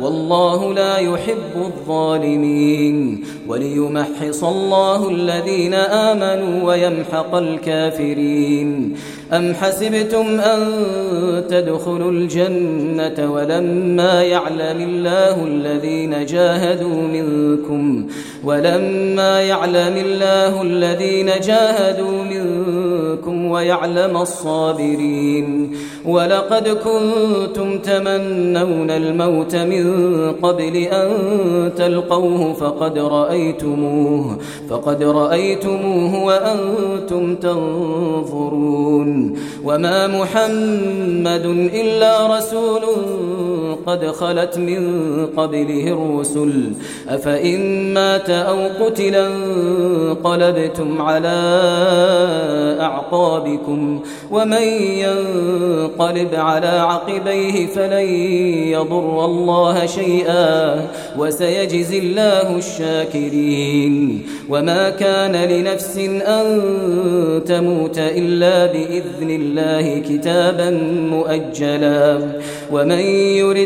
والله لا يحب الظالمين وليمحص الله الذين آمنوا ويمحق الكافرين أم حسبتم أن تدخلوا الجنة ولما يعلم الله الذين جاهدوا منكم ولما يعلم الله الذين جاهدوا منكم ويعلم الصابرين ولقد كنتم تمنون الموت من من قبل أن تلقوه فقد رأيتموه فقد رأيتموه وأنتم تنظرون. وما محمد إلا رسول قد خلت من قبله الرسل. أفإن مات أو قتلا قلبتم على أعقابكم ومن ينقلب على عقبيه فلن يضر الله شيئا وسيجزي الله الشاكرين. وما كان لنفس أن تموت إلا بإذن الله كتابا مؤجلا. ومن يرد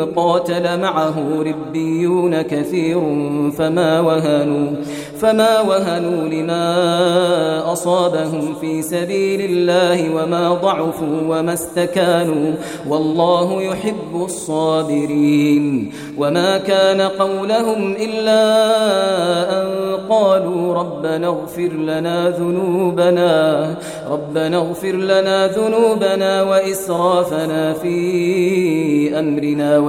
قاتل معه ربيون كثير فما وهنوا فما وهنوا لما أصابهم في سبيل الله وما ضعفوا وما استكانوا والله يحب الصابرين وما كان قولهم إلا أن قالوا ربنا اغفر لنا ذنوبنا ربنا اغفر لنا ذنوبنا وإسرافنا في أمرنا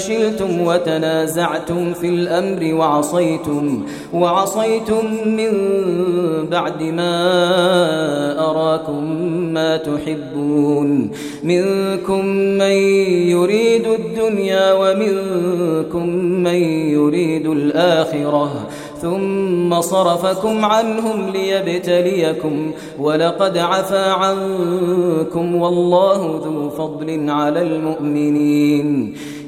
فشلتم وتنازعتم في الأمر وعصيتم, وعصيتم من بعد ما أراكم ما تحبون منكم من يريد الدنيا ومنكم من يريد الآخرة ثم صرفكم عنهم ليبتليكم ولقد عفا عنكم والله ذو فضل على المؤمنين